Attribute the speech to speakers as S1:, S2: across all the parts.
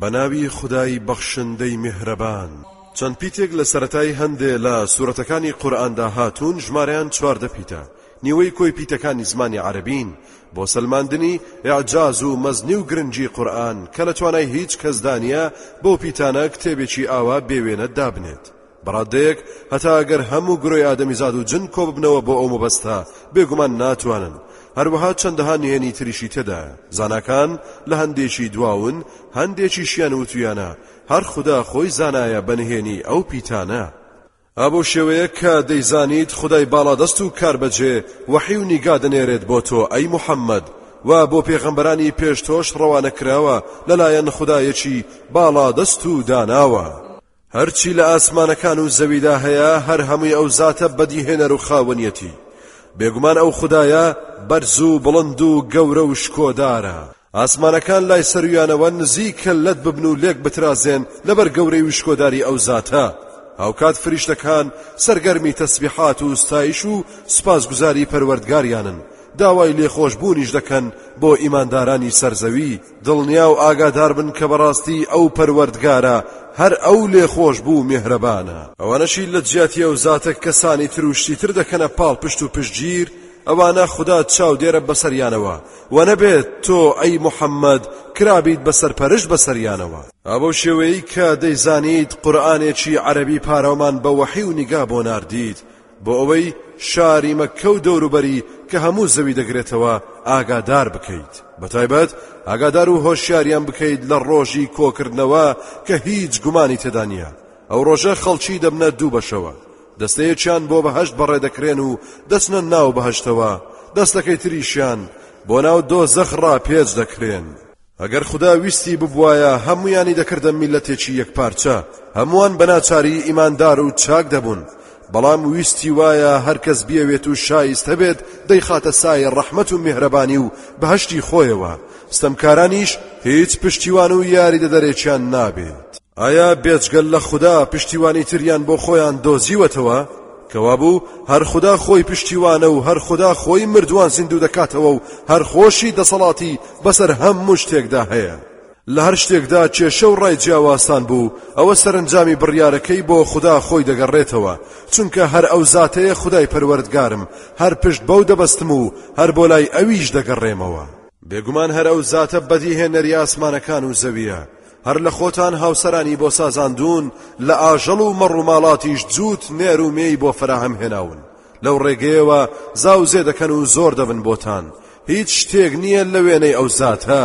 S1: بەناوی خودای بەخشندەی میهرەبان. چەند پیتێک لە سەرەتای هەندێ لە سورەتەکانی قورئاندا هاتوون ژمارەیان چواردە پیتە، نیوەی کۆی پیتەکانی زمانی عەرەبین، بۆ سەلماندنی ئیعجاز و مەزنی و گرنگی قورئان کە لە توانای هیچ کەسدا نیە بەو پیتانە کتێبێکی ئاوا بێ وێنە دابنێت. بەڕادەیەک هەتا ئەگەر هەموو گرۆی ئادەمیزاد و جن کۆببنەوە بۆ ئەو مەبەستە بێگومان ناتوانن هەروەها چەندەها نهێنی تریشی تێدایە زاناکان لە هەندێکی دواون هەندێکیشیان وتویانە هەر خدا خۆی زانایە بە نهێنی ئەو پیتانە ئابۆ شێوەیە کە دەیزانیت خدای باڵادەست و کاربەجێ وەحی و نیگا دەنێرێت بۆ تۆ ئەی محەممەد و بۆ پێغەمبەرانی پێش تۆش ڕەوانە کراوە لەلایەن خدایەکی باڵادەست و داناوە هەرچی لە ئاسمانەکان و زەویدا هەیە هەر هەمووی ئەو زاتە بەدیهێنەر و خاوەنیەتی بێگومان ئەو خدایە بەرز و بڵند و گەورە و شکۆدارە ئاسمانەکان لای سەرویانەوە نزیکە لەت ببن و لێک بترازێن لەبەر گەورەی و شکۆداری ئەو زاتە هاوکات فریشتەکان سەرگەرمی تەسبیحات و ستایش و سپاسگوزاری پەروەردگاریانن داوای لێخۆشبوونیش دەکەن بۆ ئیماندارانی سەرزەوی دڵنیا و ئاگادار بن کە بەڕاستی ئەو پەروەردگارە هەر ئەو لێخۆشبوو و میهرەبانە. ئەوانەشی لە جیاتی ئەو زاتە کەسانی تر و شتی تر دەکەنە پاڵپشت و پشتگیر، ئەوانە خودا چاودێرە بەسەریانەوە، وە نەبێت تۆ ئەی موحەممەد کرابیت بە سەرپەرشت بەسەریانەوە. ئا بەو شێوەیەی کە دەیزانیت قورئانێکی عەرەبی پاراومان بە وەحی و نیگا بۆ ناردیت، بۆ ئەوەی شاری مەککە و دەوروبەری کە هەموو زەوی دەگرێتەوە ئاگادار بکەیت بەتایبەت ئاگادار و هۆشیاریان بکەیت لە ڕۆژی کۆکردنەوە کە هیچ گومانی تێدا نییە ئەو ڕۆژە خەڵکی دەبنە دوو بەشەوە دەستەیەکیان بۆ بەهشت بەڕێ دەکرێن و دەچنە ناو بەهشتەوە دەستەکەی تریشیان بۆ ناو دۆزەخ ڕاپێچ دەکرێن ئەگەر خودا ویستی ببوایە هەموویانی دەکردە میلەتێکی یەکپارچە هەمووان بەناچاری ئیماندار و چاک دەبوون بەڵام ویستی وایە هەرکەس بیەوێت و شایست هەبێت دەیخاتە سایە ڕەحمەت و میهرەبانی و بەهشتی خۆیەوە ستەمکارانیش هیچ پشتیوان و یاریدەدەرێکیان نابێت ئایا بێجگە لە خودا پشتیوانی تریان بۆ خۆیان دۆزیوەتەوە؟ کەوابوو هەر خودا خۆی پشتیوانە و هەر خودا خۆی مردووان زیندوو دەکاتەوە و هەر خۆشی دەسەڵاتی بەسەر هەموو شتێکدا هەیە لە هەر شتێکدا کێشە و ڕای جیاوازتان بوو ئەوە سەرنجامی بڕیارەکەی بۆ خودا خۆی دەگەڕێتەوە چونکە هەر ئەو زاتەیە خودای پەروەردگارم هەر پشت بەو دەبەستم و هەر بۆ لای ئەویش دەگەڕێمەوە بێگومان هەر ئەو زاتە بەدیهێنەری ئاسمانەکان و زەویە هەر لە خۆتان هاوسەرانی بۆ سازاندوون لە ئاژەڵ و مەڕ و ماڵاتیش جووت نێر و مێی بۆ فەراهەم هێناون لەو ڕێگەیەوە زاوزێ دەکەن و زۆر دەبن بۆتان هیچ شتێک نییە لە وێنەی ئەو زاتە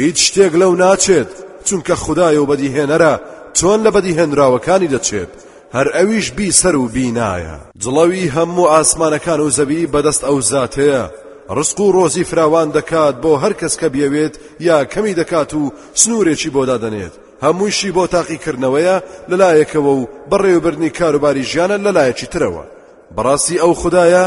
S1: هیچ شتێک لەو ناچێت چونکە خدای و بەدیهێنەرە چۆن لە بەدیهێنراوەکانی دەچێت هەر ئەویش بی سەر و بی نایە. جڵەوی هەموو ئاسمانەکان و زەوی بەدەست ئەو زاتەیە، ڕزق و ڕۆزی فراوان دەکات بۆ هەر کەس کە بیەوێت یا کەمی دەکات و سنوورێکی بۆ دادەنێت، هەموویشی بۆ تاقیکردنەوەیە لە لایەکەوە و بەڕێوەبردنی کاروباری ژیانە لە لایەکی ترەوە. بەڕاستی ئەو خودایە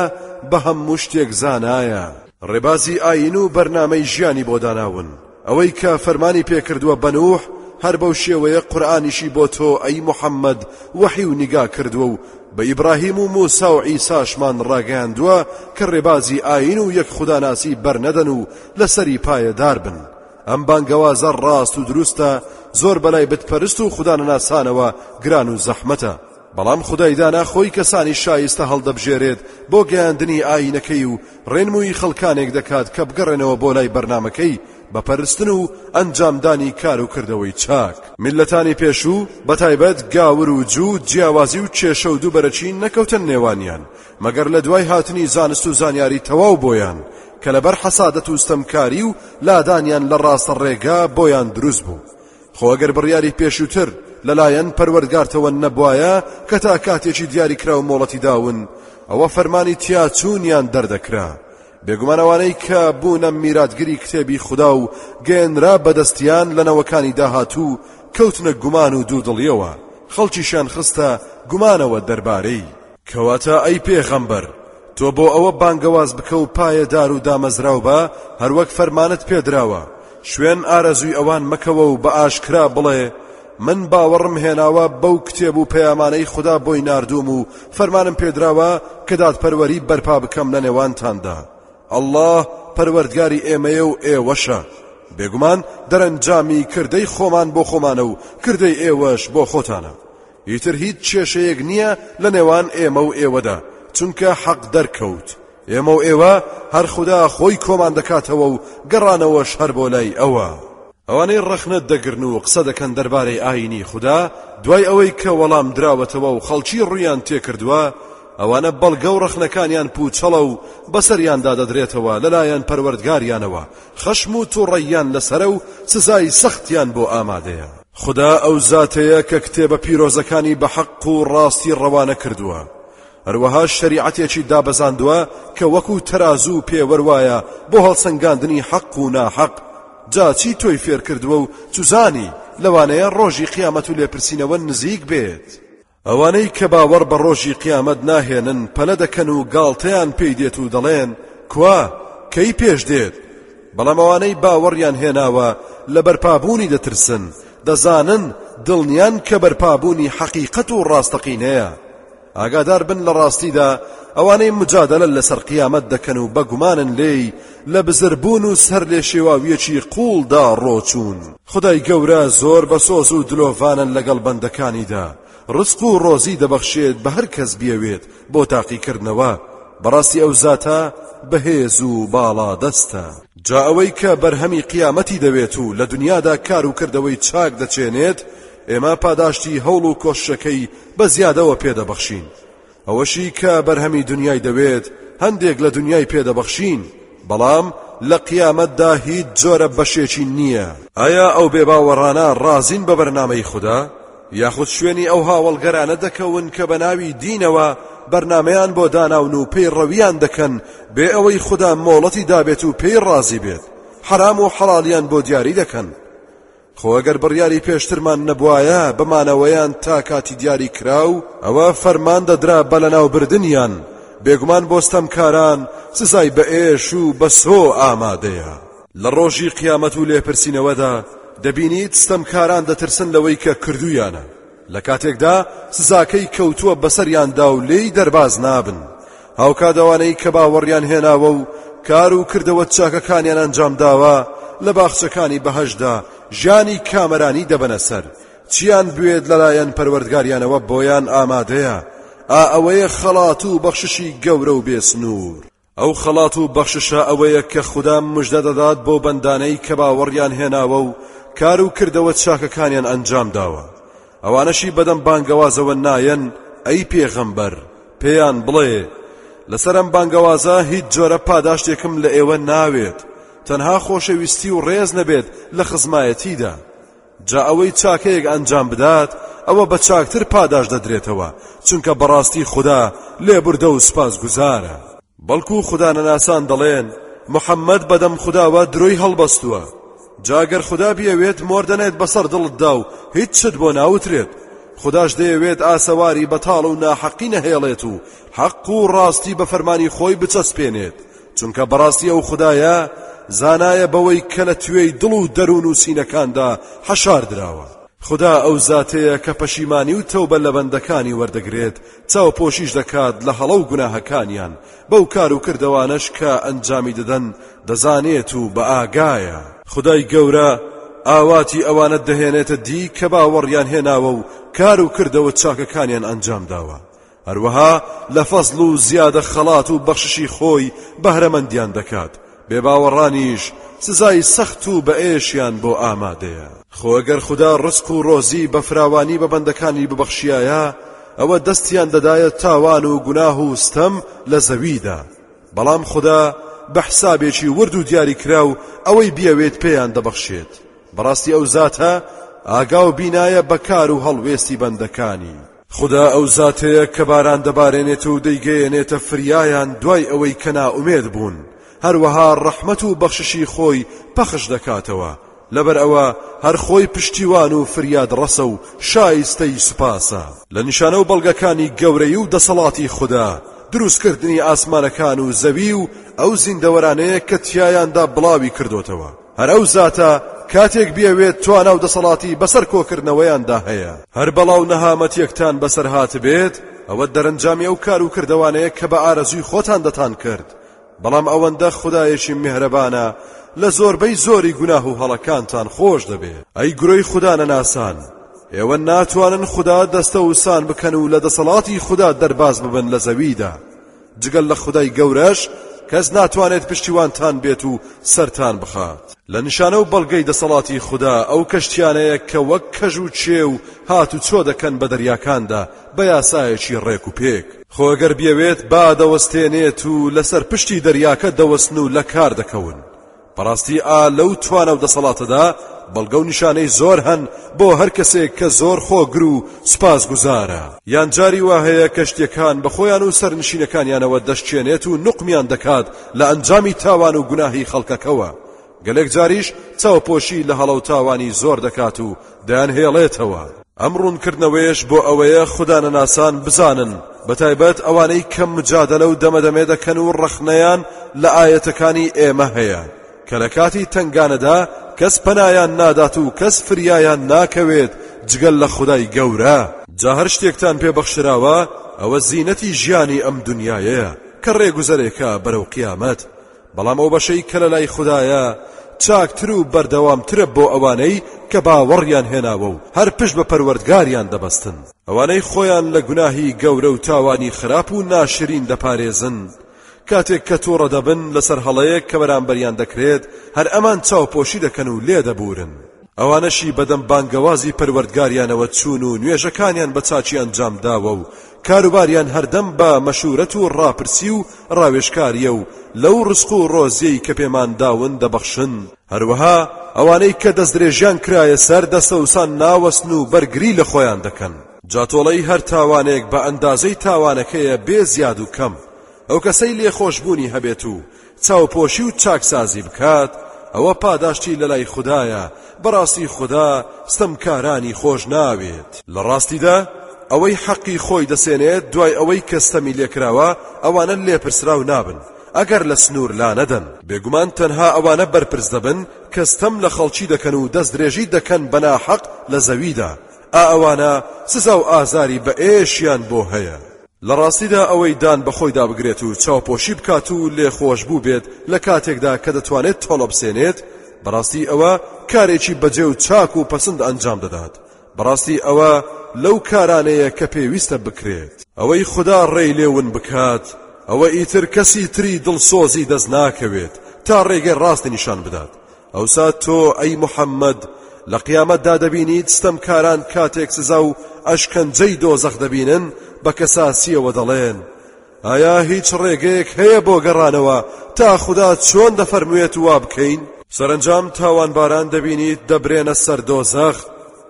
S1: بە هەموو شتێک زانایە. ڕێبازی ئایین و بەرنامەی ژیانی بۆ داناون. ئەوەی کە فەرمانی پێکردووە بە نوح هەر بەو شێوەیە قورئانیشی بۆ تۆ ئەی محەممەد وەحی و نیگا کردووە و بە ئیبراهیم و موسا و عیساشمان ڕاگەیاندووە کە ڕێبازی ئاین و یەک خوداناسی بەرنەدەن و لەسەری پایەدار بن ئەم بانگەوازە ڕاست و دروستە زۆر بەلای بتپەرست و خودانەناسانەوە گران و زەحمەتە بەڵام خودای دانا خۆی کەسانی شایستە هەڵدەبژێرێت بۆ گەیاندنی ئاینەکەی و ڕێنمووی خەڵکانێک دەکات کە بگەڕێنەوە بۆ لای بەرنامەکەی بە پەرستن و ئەنجامدانی کار و کردەوەی چاک میللەتانی پێشوو بەتایبەت گاور و جوو جیاوازی و کێشە و دووبەرەکی نەکەوتن نێوانیان مەگەر لە دوای هاتنی زانست و زانیاری تەواو بۆیان کە لەبەر حەسادەت و ستەمکاری و لادانیان لە ڕاستە ڕێگا بۆیان دروست بوو خۆ ئەگەر بڕیاری پێشووتر لەلایەن پەروەردگارتەوە نەبوایە کە تا کاتێکی دیاری کراو مۆڵەتی داون ئەوە فەرمانی تیاچوونیان دەردەکرا بێگومانەوانەی کە بوونە میراتگری کتێبی خوددا و گەێنرا بەدەستیان لە نەوەکانی داهاتوو کەوتنە گومان و دوودڵیەوە خەڵکیشیان خستە گومانەوە دەربارەی کەواتە ئەی پێغەمبەر تۆ بۆ ئەوە بانگەواز بکە و پایەدار و دامەزراو بە هەروەک فەرمانت پێدراوە، شوێن ئارەزووی ئەوان مەکەوە و بە ئاشکرا بڵێ، من باوەڕم هێناوە بەو کتێب و پەیامانەی خودا بۆی ناردووم و فەرمانم پێدراوە کە دادپەروەری بەرپا بکەم لە نێوانتاندا، اللە پەروەردگاری ئێمەیە و ئێوەشە، بێگومان دەرەنجامی کردەی خۆمان بۆ خۆمانە و کردەی ئێوەش بۆ خۆتانە. ئیتر هیچ کێشەیەک نییە لە نێوان ئێمە و ئێوەدا، چونکە حەق دەرکەوت، ئێمە و ئێوە هەر خودا خۆی کۆمان دەکاتەوە و گەڕانەوەش هەر بۆ لای ئەوە. ئەوانەی ڕەخنە دەگرن و قسە دەکەن دەربارەی ئایینی خودا دوای ئەوەی کە وەڵام دراوەتەوە و خەڵکی ڕوویان تێکردووە، ئەوانە بەڵگە و ڕەخنەکانیان پووچەڵە و بەسەریان دادەدرێتەوە لەلایەن پەروەردگاریانەوە، خەشم و توڕەییان لەسەرە و سزای سەختیان بۆ ئامادەیە. خودا ئەو زاتەیە کە کتێبە پیرۆزەکانی بە حەق و ڕاستی ڕەوانە کردووە، هەروەهاش شەریعەتێکی دابەزاندووە کە وەکو تەرازوو و پێوەر وایە بۆ هەڵسەنگاندنی حەق و ناحەق، جا چی تۆی فێرکردووە و چوزانی لەوانەیە ڕۆژی قیامەت و لێپرسینەوە نزیک بێت؟ ئەوانەی کە باوەڕ بە ڕۆژی قیامەت ناهێنن پەلە دەکەن و گاڵتەیان پێی دێت و دەڵێن کوا کەی پێش دێت بەڵام ئەوانەی باوەڕیان هێناوە لە بەرپابوونی دەترسن دەزانن دڵنیان کە بەرپابوونی حەقیقەت و ڕاستەقینەیە ئاگادار بن لە ڕاستیدا ئەوانەی مجادلە لەسەر قیامەت دەکەن و بەگومانن لێی لە بزربوون و سەرلێشێواویەکی قووڵدا ڕۆچوون. خودای گەورە زۆر بەسۆز و دلۆڤانە لەگەڵ بەندەکانیدا، ڕزق و ڕۆزی دەبەخشێت بە هەر کەس بیەوێت بۆ تاقیکردنەوە، بەڕاستی ئەو زاتە بەهێز و باڵادەستە. جا ئەوەی کە بەرهەمی قیامەتی دەوێت و لە دنیادا کار و کردەوەی چاک دەچێنێت، ئێمە پاداشتی هەوڵ و کۆششەکەی بە زیادەوە پێ دەبەخشین، ئەوەشی کە بەرهەمی دنیای دەوێت هەندێک لە دنیای پێدەبەخشین بەڵام لە قیامەتدا هیچ جۆرە بەشێکی نییە ئایا ئەو بێباوەڕانە ڕازین بە بەرنامەی خودا یاخود شوێنی ئەو هاوڵگەرانە دەکەون کە بە ناوی دینەوە بەرنمەیان بۆ داناون و پێی ڕەویان دەکەن بێ ئەوەی خوددا مۆڵەتی دابێت و پێی ڕازی بێت حرام و حەڵالیان بۆ دیاری دەکەن خۆ ئەگەر بڕیاری پێشترمان نەبوایە بە مانەوەیان تا کاتی دیاری کراو ئەوە فەرمان دەدرا بە لەناوبردنیان، بێگومان بۆ ستەمکاران سزای بە ئێش و بەسۆ ئامادەیە. لە ڕۆژی قیامەت و لێپرسینەوەدا دەبینیت ستەمکاران دەترسن لەوەی کە کردوویانە. لە کاتێکدا سزاکەی کەوتووە بەسەریاندا و لێی دەرباز نابن هاوکات ئەوانەی کە باوەڕیان هێناوە و کار و کردەوە چاکەکانیان ئەنجام داوە لە باخچەکانی بەهەشدا ژیانی کامەرانی دەبەنە سەر چیان بوێت لەلایەن پەروەردگاریانەوە بۆیان ئامادەیە ئا ئەوەیە خەڵات و بەخششی گەورە و بێسنوور ئەو خەڵات و بەخششە ئەوەیە کە خودا مژدە دەدات بۆ بەندانەی کە باوەڕیان هێناوە و کار و کردەوە چاکەکانیان ئەنجام داوە ئەوانەشی بەدەم بانگەوازەوە نایەن ئەی پێغەمبەر پێیان بڵێ لەسەرم بانگەوازە هیچ جۆرە پاداشتێکم لە ئێوە ناوێت تەنها خۆشەویستی و ڕێز نەبێت لە خزمایەتیدا جا ئەوەی چاکەیەک ئەنجام بدات ئەوە بە چاکتر پاداشت دەدرێتەوە، چونکە بەڕاستی خودا لێبوردە و سوپاسگوزارە. بەڵکو خودانەناسان دەڵێن، محەممەد بەدەم خوداوە درۆی هەڵبەستووە. جا گەر خودا بیەوێت مۆر دەنێت بەسەر دڵتدا و هیچ شت بۆ ناوترێت. خوداش دەیەوێت ئاسەواری بەتاڵ و ناحەقی نەهێڵێت و حەق و ڕاستی بە فەرمانی خۆی بچەسپێنێت، چونکە بەڕاستی ئەو خودایە زانایە بەوەی کە لە توێی دڵ و دەروون و سینەکاندا حەشار دراوە خدا ئەو زاتەیە کە پەشیمانی و تەوبە لە بەندەکانی وەردەگرێت چاوپۆشیش دەکات لە هەڵە و گوناهەکانیان بەو کار و کردەوانەش کە ئەنجامی دەدەن دەزانێت و بە ئاگایە خدای گەورە ئاواتی ئەوانە دەهێنێتە دی کە باوەڕیان هێناوە و کار و کردەوە چاکەکانیان ئەنجام داوە هەروەها لە فەزڵ و زیادە خەڵات و بەخششی خۆی بەهرەمەندیان دەکات، بێباوەڕانیش سزای سەخت و بەئێشیان بۆ ئامادەیە. خۆ گەر خودا ڕزق و ڕۆزی بە فراوانی بە بەندەکانی ببەخشیایە، ئەوە دەستیان دەدایە تاوان و گوناه و ستەم لە زەویدا، بەڵام خودا بە حسابێکی ورد و دیاریکراو ئەوەی بیەوێت پێیان دەبەخشێت، بەڕاستی ئەو زاتە ئاگا و بینایە بە کار و هەڵوێستی بەندەکانی. خودا ئەو زاتەیە کە باران دەبارێنێت و دەیگەیەنێتە فریایان دوای ئەوەی کە نائومێد بوون، هەروەها ڕەحمەت و بەخششی خۆی پەخش دەکاتەوە، لەبەر ئەوە هەر خۆی پشتیوان و فریادڕەسە و شایستەی سوپاسە. لە نیشانە و بەڵگەکانی گەورەیی و دەسەڵاتی خودا، دروستکردنی ئاسمانەکان و زەوی و ئەو زیندەوەرانەیە کە تیایاندا بڵاوی کردۆتەوە، هەر ئەو زاتە کاتێک بیەوێت توانا و دەسەڵاتی بەسەر کۆکردنەوەیاندا هەیە. هەر بەڵا و نەهامەتیەکتان بەسەر هاتبێت، ئەوە دەرەنجامی ئەو کار و کردەوانەیە کە بە ئارەزووی خۆتان دەتانکرد، بەڵام ئەوەندە خودایەکی میهرەبانە لە زۆربەی زۆری گوناه و هەڵەکانتان خۆش دەبێت. ئەی گرۆی خودا نەناسان، ئێوە ناتوانن خودا دەستەوسان بکەن و لە دەسەڵاتی خودا دەرباز ببن لە زەویدا، جگە لە خودای گەورەش کەس ناتوانێت پشتیوانتان بێت و سەرتان بخات لە نیشانە و بەڵگەی دەسەڵاتی خوددا ئەو کەشتیانەیە کە وەک کەژ و چێ و هات و چۆ دەکەن بە دەریاکاندا بە یاسایەکی ڕێک و پێک خۆگەر بیەوێت با دەوەستێنێت و لەسەر پشتی دەریاکە دەوەستن و لە کار دەکەون بەڕاستی ئا لەو توانا و دەسەڵاتەدا بەڵگە و نیشانەی زۆر هەن بۆ هەر کەسێک کە زۆر خۆگر و سوپاسگوزارە. یان جاری وا هەیە کەشتیەکان بە خۆیان و سەرنشینەکانیانەوە دەشکێنێت و نوقمیان دەکات لە ئەنجامی تاوان و گوناهی خەڵکەکەوە، گەلێک جاریش چاوپۆشی لە هەڵە و تاوانی زۆر دەکات و دەیانهێڵێتەوە، ئەم ڕوونکردنەوەیەش بۆ ئەوەیە خودانەناسان بزانن بە تایبەت ئەوانەی کە مجادەلە و دەمەدەمێ دەکەن و ڕەخنەیان لە ئایەتەکانی ئێمە هەیە کە لە کاتی تەنگانەدا کەس پەنایان نادات و کەس فریایان ناکەوێت جگەل لە خودای گەورە جا هەر شتێکتان پێ بەخشراوە ئەوە زینەتی ژیانی ئەم دنیایەیە کە ڕێگوزەرێکە بەرەو قیامەت بەڵام ئەو بەشەی کە لەلای خودایە چاکتر و بەردەوامترە بۆ ئەوانەی کە باوەڕیان هێناوە و هەر پشت بە پەروەردگاریان دەبەستن، ئەوانەی خۆیان لە گوناهی گەورە و تاوانی خراپ و ناشرین دەپارێزن، کاتێک کە توڕە دەبن لەسەر هەڵەیەک کە بەرامبەریان دەکرێت، هەر ئەمان چاوپۆشی دەکەن و لێدەبوورن. ئەوانەشی بەدەم بانگەوازی پەروەردگاریانەوە چوون و نوێژەکانیان بە چاکی ئەنجام داوە و کاروباریان هەردەم بە مەشورەت و ڕاپرسی و ڕاوێژکاریە و لەو ڕزق و ڕۆزیەی کە پێمان داون دەبەخشن هەروەها ئەوانەی کە دەستدرێژیان کرایە سەر دەستەوسان ناوەستن و بەرگری لە خۆیان دەکەن جاتۆڵەی هەر تاوانێک بە ئەندازەی تاوانەکەیە بێ زیاد و کەم ئەو کەسەی لێخۆشبوونی هەبێت و چاوپۆشی و چاکسازی بکات ئەوە پاداشتی لەلای خودایە بەڕاستی خودا ستەمکارانی خۆش ناوێت لە ڕاستیدا ئەوەی حەقی خۆی دەسێنێت دوای ئەوەی کە ستەمی لێکراوە ئەوانە لێپرسراو نابن ئەگەر لە سنوور لا نەدەن بێگومان تەنها ئەوانە بەرپرس دەبن کە ستەم لە خەڵکی دەکەن و دەستدرێژی دەکەن بە ناحەق لە زەویدا ئا ئەوانە سزا و ئازاری بە ئێشیان بۆ هەیە لە ڕاستیدا ئەوەی دان بە خۆیدا بگرێت و چاوپۆشی بکات و لێخۆشبوو بێت لە کاتێکدا کە دەتوانێت تۆڵە بسێنێت، بەڕاستی ئەوە کارێکی بەجێ و چاک و پەسند ئەنجام دەدات، بەڕاستی ئەوە لەو کارانەیە کە پێویستە بکرێت. ئەوەی خودا ڕێی لێ ون بکات، ئەوە ئیتر کەسی تری دڵسۆزی دەست ناکەوێت تا ڕێگەی ڕاستی نیشان بدات، ئەوسا تۆ ئەی محەممەد لە قیامەتدا دەبینیت ستەمکاران کاتێک سزا و ئەشکەنجەی دۆزەخ دەبینن بە کەساسیەوە دەڵێن ئایا هیچ ڕێگەیەک هەیە بۆ گەڕانەوە تا خوددا چۆن دەفەرموێت وا بکەین سەرنجام تاوانباران دەبینیت دەبرێنە سەر دۆزەخ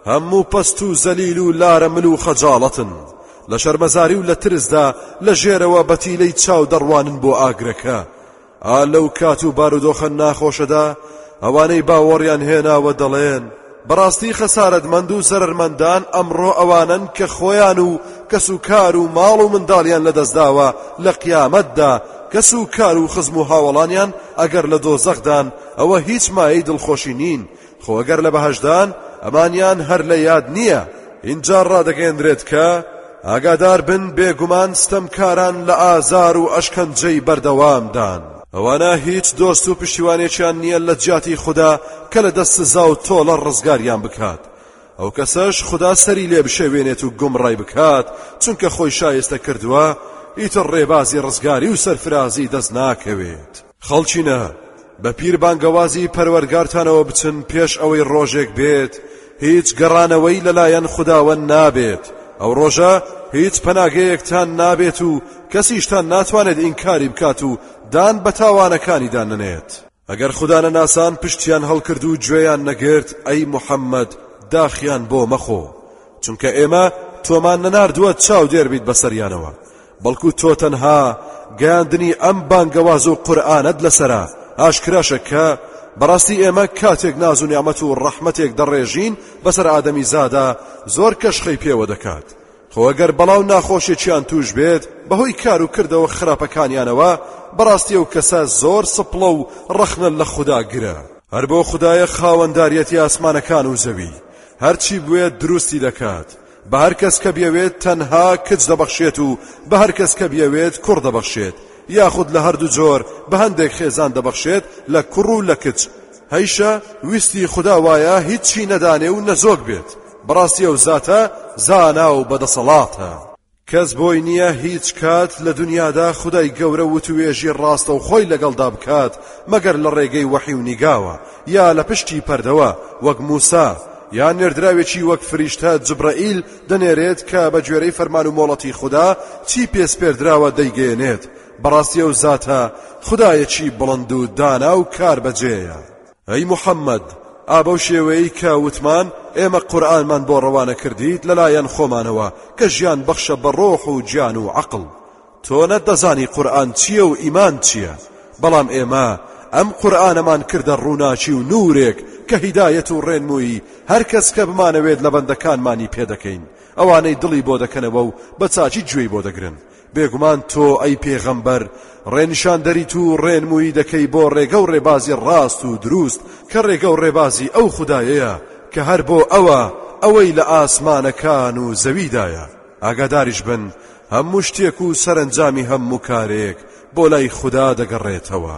S1: هەموو پەست و زەلیل و لارە مل و خەجاڵەتن لە شەرمەزاری و لە ترسدا لە ژێرەوە بەتیلەی چاو دەڕوانن بۆ ئاگرەکە ئا لەو کات و بارودۆخە ناخۆشەدا ئەوانەی باوەڕیان هێناوە دەڵێن بەڕاستی خەسارەتمەند و زەرەرمەندان ئەمڕۆ ئەوانن کە خۆیان و کەس و کار و ماڵ و منداڵیان لەدەستداوە لە قیامەتدا کەس و کار و خزم و هاوڵانیان ئەگەر لە دۆزەخدان ئەوە هیچ مایەی دڵخۆشی نین خۆ ئەگەر لە بەهەشدان ئەمانیان هەر لە یاد نییە ئینجا ڕادەگەێنرێت کە ئاگادار بن بێگومان ستەمکاران لە ئازار و ئەشکەنجەی بەردەوامدان ئەوانە هیچ دۆست و پشتیوانێکیان نییە لە جیاتی خوددا کە لە دەست سزا و تۆڵە ڕزگاریان بکات ئەو کەسەش خوددا سەری لێ بشەوێنێت و گومڕای بکات چونکە خۆی شایستە کردووە ئیتر ڕێبازی ڕزگاری و سەرفرازی دەست ناکەوێت خەڵکینە بە پیر بانگەوازی پەروەرگارتانەوە بچن پێش ئەوەی ڕۆژێک بێت هیچ گەڕانەوەی لەلایەن خداوە نابێت ئەو ڕۆژە هیچ پەناگەیەکتان نابێت و کەسیشتان ناتوانێت ئینکاری بکات و دان بە تاوانەکانیدا نەنێت ئەگەر خوددانە ناسان پشتیان هەڵکرد و گوێیان نەگرت ئەی محەممەد داخیان بۆ مەخۆ چونکە ئێمە تۆمان نەناردووە چاو دێربیت بەسەریانەوە بەڵکو تۆ تەنها گەیاندنی ئەم بانگەواز و قورئانەت لەسەرە ئاشکراشە کە بەڕاستی ئێمە کاتێک ناز و نیامەت و ڕەحمەتێک دەڕێژین بەسەر ئادەمی زادا زۆر کەشخەی پێوە دەکات خۆگەر بەڵاو ناخۆشێکیان توش بێت بەهۆی کار و کردەوە خراپەکانیانەوە بەڕاستی و کەسە زۆر سپڵە و ڕەخنە لە خوددا گرە هەر بۆ خدایە خاوەنداریەتی ئاسمانەکان و زەوی هەرچی بوێت دروستی دەکات بە هەر کەس کە بیەوێت تەنها کچ دەبەخشێت و بە هەر کەس کە بیەوێت کوڕ دەبەخشێت یاخود لە هەردوو جۆر بە هەندێک خێزان دەبەخشێت لە کوڕ و لە کچ هەیشە ویستی خودا وایە هیچی نەدانێ و نەزۆک بێت بەڕاستی ئەو زاتە زانا و بەدەسەڵاتە کەس بۆی نییە هیچ کات لە دنیادا خدای گەورە وتوێژی ڕاستە و خۆی لەگەڵدا بکات مەگەر لە ڕێگەی وەحی و نیگاوە یا لە پشتی پەردەوە وەک موسا یان نێردراوێکی وەک فریشتە جبرەئیل دەنێرێت کە بە گوێرەی فەرمان و مۆڵەتی خودا چی پێ سپێردراوە دەیگەیەنێت بەڕاستی ئەو زاتە خودایەکی بڵند و دانا و کاربەجێیە ئەی محەممەد ئا بەو شێوەیەی کە وتمان ئێمە قورئانمان بۆ ڕەوانە کردیت لەلایەن خۆمانەوە کە ژیان بەخشە بە ڕۆح و گیان و عەقڵ تۆ نەتدەزانی قورئان چییە و ئیمان چییە، بەڵام ئێمە ئەم قورئانەمان کردە ڕووناکی و نوورێک کە هیدایەت و ڕێنموویی هەر کەس کە بمانەوێت لە بەندەکانمانی پێ دەکەین، ئەوانەی دڵی بۆ دەکەنەوە و بە چاکی گوێی بۆ دەگرن. بێگومان تۆ ئەی پێغەمبەر ڕێنیشاندەریت و ڕێنموویی دەکەی بۆ ڕێگە و ڕێبازی ڕاست و درووست کە ڕێگە و ڕێبازی ئەو خودایەیە کە هەر بۆ ئەوە ئەوەی لە ئاسمانەکان و زەویدایە. ئاگاداریش بن هەموو شتێک و سەرەنجامی هەموو کارێک بۆ لای خودا دەگەڕێتەوە.